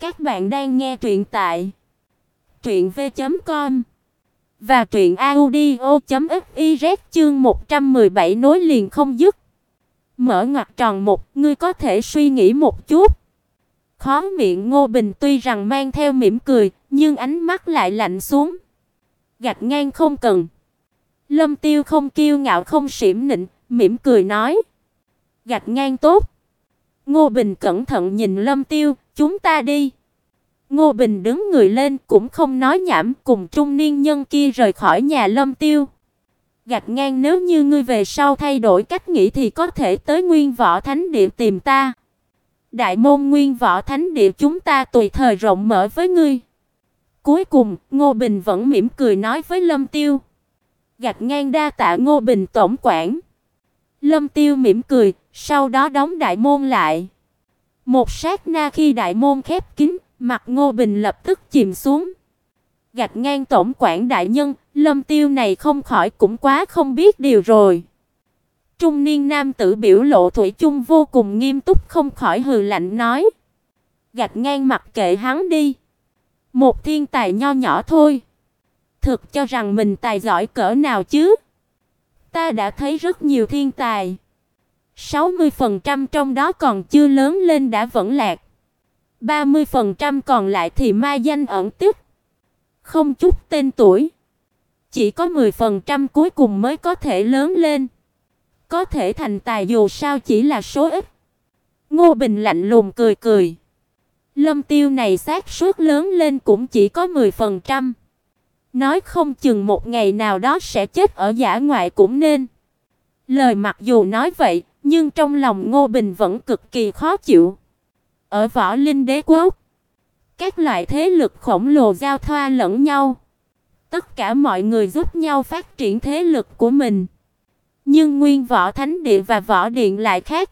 Các bạn đang nghe truyện tại truyện v.com và truyện audio.fiz chương 117 nối liền không dứt. Mở ngoặc tròn một, ngươi có thể suy nghĩ một chút. Khó miệng Ngô Bình tuy rằng mang theo mỉm cười, nhưng ánh mắt lại lạnh xuống. Gạch ngang không cần. Lâm Tiêu không kiêu ngạo không xiểm nịnh, mỉm cười nói: "Gạch ngang tốt." Ngô Bình cẩn thận nhìn Lâm Tiêu, "Chúng ta đi." Ngô Bình đứng người lên cũng không nói nhảm, cùng trung niên nhân kia rời khỏi nhà Lâm Tiêu. Gạch ngang nếu như ngươi về sau thay đổi cách nghĩ thì có thể tới Nguyên Võ Thánh Địa tìm ta. Đại môn Nguyên Võ Thánh Địa chúng ta tùy thời rộng mở với ngươi. Cuối cùng, Ngô Bình vẫn mỉm cười nói với Lâm Tiêu. Gạch ngang đa tạ Ngô Bình tổng quản. Lâm Tiêu mỉm cười, sau đó đóng đại môn lại. Một sát na khi đại môn khép kín, mặt Ngô Bình lập tức chìm xuống. Gạch ngang tổng quản đại nhân, Lâm Tiêu này không khỏi cũng quá không biết điều rồi. Trung niên nam tử biểu lộ thủy chung vô cùng nghiêm túc không khỏi hừ lạnh nói: "Gạch ngang mặt kệ hắn đi. Một thiên tài nho nhỏ thôi, thực cho rằng mình tài giỏi cỡ nào chứ? Ta đã thấy rất nhiều thiên tài, 60% trong đó còn chưa lớn lên đã vẫn lạc. 30% còn lại thì ma danh ẩn tích, không chút tên tuổi. Chỉ có 10% cuối cùng mới có thể lớn lên. Có thể thành tài dù sao chỉ là số ít. Ngô Bình lạnh lùng cười cười. Lâm Tiêu này xác suất lớn lên cũng chỉ có 10%. Nói không chừng một ngày nào đó sẽ chết ở giả ngoại cũng nên. Lời mặc dù nói vậy, nhưng trong lòng Ngô Bình vẫn cực kỳ khó chịu. Ở Võ Linh Đế quốc, các loại thế lực khổng lồ giao thoa lẫn nhau. Tất cả mọi người giúp nhau phát triển thế lực của mình. Nhưng Nguyên Võ Thánh Địa và Võ Điện lại khác.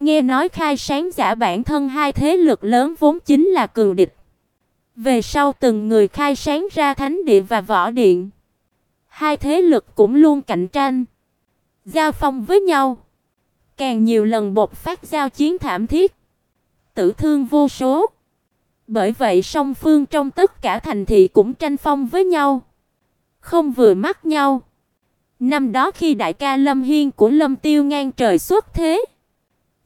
Nghe nói khai sáng giả bản thân hai thế lực lớn vốn chính là cường địch. Về sau từng người khai sáng ra Thánh Địa và Võ Điện. Hai thế lực cũng luôn cạnh tranh, giao phong với nhau. Càng nhiều lần bộc phát giao chiến thảm thiết tử thương vô số. Bởi vậy song phương trong tất cả thành thị cũng tranh phong với nhau, không vừa mắt nhau. Năm đó khi đại ca Lâm Hiên của Lâm Tiêu ngang trời xuất thế,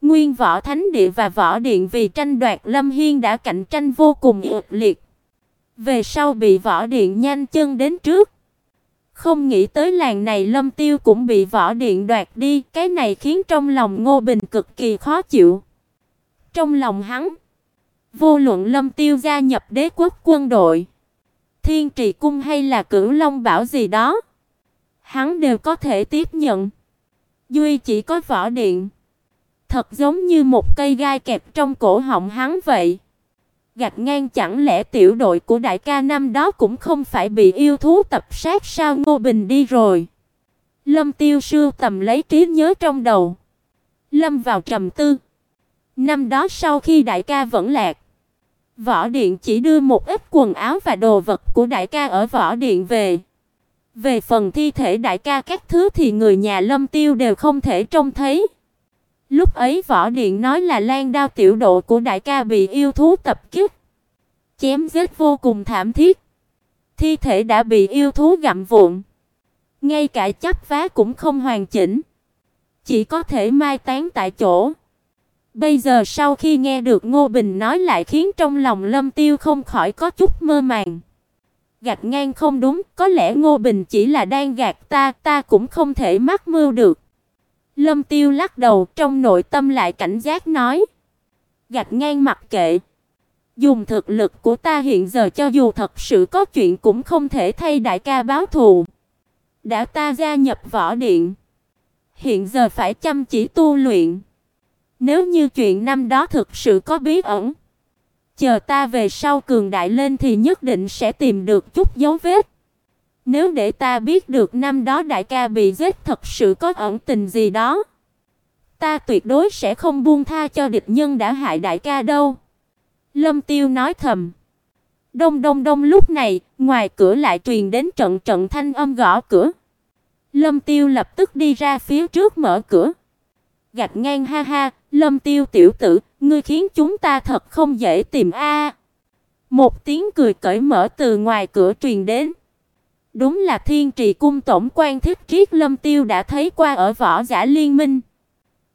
Nguyên Võ Thánh Địa và Võ Điện vì tranh đoạt Lâm Hiên đã cạnh tranh vô cùng ác liệt. Về sau bị Võ Điện nhanh chân đến trước. Không nghĩ tới làng này Lâm Tiêu cũng bị Võ Điện đoạt đi, cái này khiến trong lòng Ngô Bình cực kỳ khó chịu. Trong lòng hắn, vô luận Lâm Tiêu gia nhập đế quốc quân đội, Thiên Trì cung hay là Cửu Long bảo gì đó, hắn đều có thể tiếp nhận. Duy chỉ có võ điện, thật giống như một cây gai kẹp trong cổ họng hắn vậy. Gạch ngang chẳng lẽ tiểu đội của đại ca năm đó cũng không phải bị yêu thú tập sát sao Ngô Bình đi rồi. Lâm Tiêu sưu tầm lấy trí nhớ trong đầu. Lâm vào trầm tư. Năm đó sau khi đại ca vẫn lạc, Võ Điện chỉ đưa một ít quần áo và đồ vật của đại ca ở Võ Điện về. Về phần thi thể đại ca các thứ thì người nhà Lâm Tiêu đều không thể trông thấy. Lúc ấy Võ Điện nói là Lan Đao tiểu độ của đại ca bị yêu thú tập kích, chém giết vô cùng thảm thiết. Thi thể đã bị yêu thú gặm vụn, ngay cả chắp vá cũng không hoàn chỉnh, chỉ có thể mai táng tại chỗ. Bây giờ sau khi nghe được Ngô Bình nói lại khiến trong lòng Lâm Tiêu không khỏi có chút mơ màng. Gạt ngang không đúng, có lẽ Ngô Bình chỉ là đang gạt ta, ta cũng không thể mắc mưu được. Lâm Tiêu lắc đầu, trong nội tâm lại cảnh giác nói: "Gạt ngang mặc kệ. Dùng thực lực của ta hiện giờ cho dù thật sự có chuyện cũng không thể thay đại ca báo thù. Đã ta gia nhập võ điện, hiện giờ phải chăm chỉ tu luyện." Nếu như chuyện năm đó thực sự có bí ẩn, chờ ta về sau cường đại lên thì nhất định sẽ tìm được chút dấu vết. Nếu để ta biết được năm đó đại ca bị giết thật sự có ẩn tình gì đó, ta tuyệt đối sẽ không buông tha cho địch nhân đã hại đại ca đâu." Lâm Tiêu nói thầm. Đông đông đông lúc này, ngoài cửa lại truyền đến trận trận thanh âm gõ cửa. Lâm Tiêu lập tức đi ra phía trước mở cửa. Gạch ngang ha ha, Lâm Tiêu tiểu tử, ngươi khiến chúng ta thật không dễ tìm a. Một tiếng cười cởi mở từ ngoài cửa truyền đến. Đúng là Thiên Trì cung tổng quan Thích Triết Lâm Tiêu đã thấy qua ở võ giả liên minh.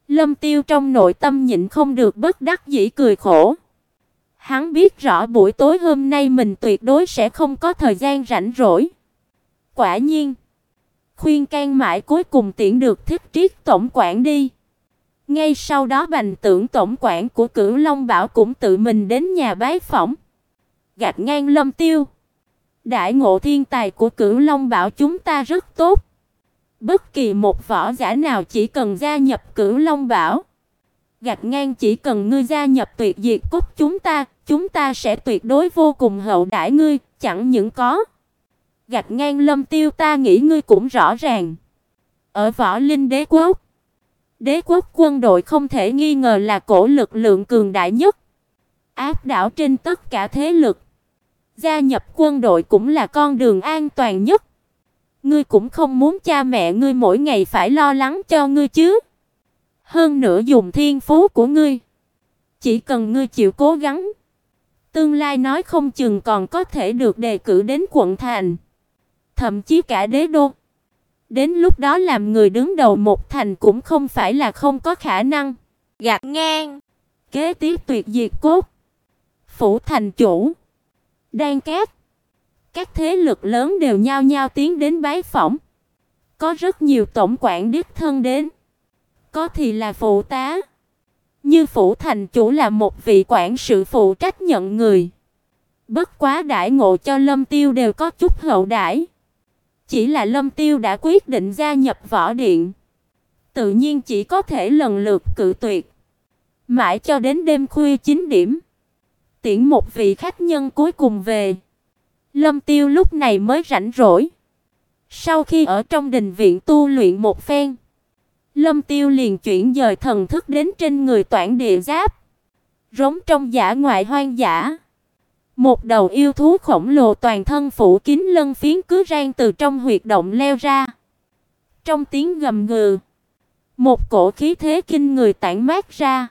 Lâm Tiêu trong nội tâm nhịn không được bất đắc dĩ cười khổ. Hắn biết rõ buổi tối hôm nay mình tuyệt đối sẽ không có thời gian rảnh rỗi. Quả nhiên, khuyên can mãi cuối cùng tiễn được Thích Triết tổng quản đi. Ngay sau đó Bành Tưởng tổng quản của Cửu Long Bảo cũng tự mình đến nhà bái phỏng. Gạt ngang Lâm Tiêu. Đại ngộ thiên tài của Cửu Long Bảo chúng ta rất tốt. Bất kỳ một võ giả nào chỉ cần gia nhập Cửu Long Bảo, gạt ngang chỉ cần ngươi gia nhập Tuyệt Diệt Cốt chúng ta, chúng ta sẽ tuyệt đối vô cùng hậu đãi ngươi, chẳng những có. Gạt ngang Lâm Tiêu ta nghĩ ngươi cũng rõ ràng. Ở Võ Linh Đế quốc, Đế quốc quân đội không thể nghi ngờ là cổ lực lượng cường đại nhất, áp đảo trên tất cả thế lực. Gia nhập quân đội cũng là con đường an toàn nhất. Ngươi cũng không muốn cha mẹ ngươi mỗi ngày phải lo lắng cho ngươi chứ? Hơn nữa dùng thiên phú của ngươi, chỉ cần ngươi chịu cố gắng, tương lai nói không chừng còn có thể được đề cử đến quận thành, thậm chí cả đế đô. Đến lúc đó làm người đứng đầu một thành cũng không phải là không có khả năng. Gạt ngang. Kế tiếp tuyệt diệt cốt. Phủ thành chủ. Đan cát. Các thế lực lớn đều nhao nhao tiến đến bái phỏng. Có rất nhiều tổng quản đích thân đến. Có thì là phụ tá. Như phủ thành chủ là một vị quản sự phụ trách nhận người. Bất quá đãi ngộ cho Lâm Tiêu đều có chút hậu đãi. Chỉ là Lâm Tiêu đã quyết định gia nhập võ điện. Tự nhiên chỉ có thể lần lượt cự tuyệt. Mãi cho đến đêm khuya 9 điểm. Tiễn một vị khách nhân cuối cùng về. Lâm Tiêu lúc này mới rảnh rỗi. Sau khi ở trong đình viện tu luyện một phen, Lâm Tiêu liền chuyển dời thần thức đến trên người Toản Địa Giáp. Rống trong giả ngoại hoang dã. Một đầu yêu thú khổng lồ toàn thân phủ kín lân phiến cứ rang từ trong huyệt động leo ra. Trong tiếng gầm gừ, một cổ khí thế kinh người tản mát ra,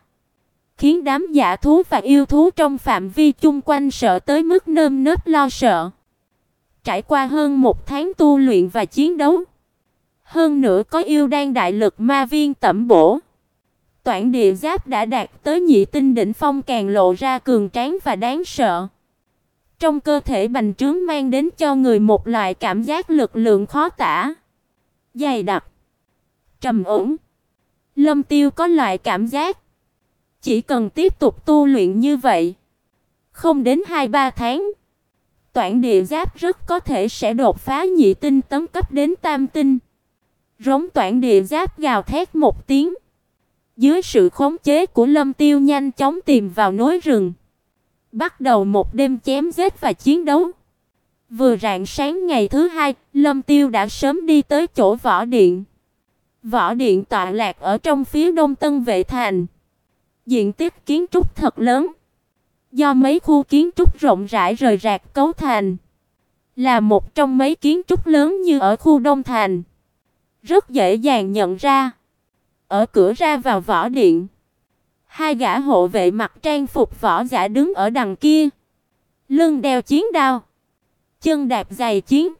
khiến đám giả thú và yêu thú trong phạm vi chung quanh sợ tới mức nơm nớp lo sợ. Trải qua hơn một tháng tu luyện và chiến đấu, hơn nữa có yêu đan đại lực ma viên tẩm bổ, Toản địa giáp đã đạt tới nhị tinh đỉnh phong càng lộ ra cường tráng và đáng sợ. Trong cơ thể bành trướng mang đến cho người một loại cảm giác lực lượng khó tả, dày đặc, trầm ổn. Lâm Tiêu có loại cảm giác chỉ cần tiếp tục tu luyện như vậy, không đến 2-3 tháng, Toản địa giáp rất có thể sẽ đột phá nhị tinh tấn cấp đến tam tinh. Rống Toản địa giáp gào thét một tiếng, dưới sự khống chế của Lâm Tiêu nhanh chóng tìm vào núi rừng. Bắt đầu một đêm chém giết và chiến đấu. Vừa rạng sáng ngày thứ hai, Lâm Tiêu đã sớm đi tới chỗ võ điện. Võ điện tọa lạc ở trong phía đông Tân Vệ thành. Diện tích kiến trúc thật lớn, do mấy khu kiến trúc rộng rãi rời rạc cấu thành, là một trong mấy kiến trúc lớn như ở khu Đông thành. Rất dễ dàng nhận ra. Ở cửa ra vào võ điện, Hai gã hộ vệ mặc trang phục võ giả đứng ở đằng kia, lưng đeo chiến đao, chân đạp giày chiến.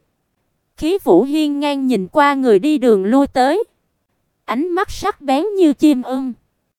Khí vũ hiên ngang nhìn qua người đi đường lui tới, ánh mắt sắc bén như chim ưng.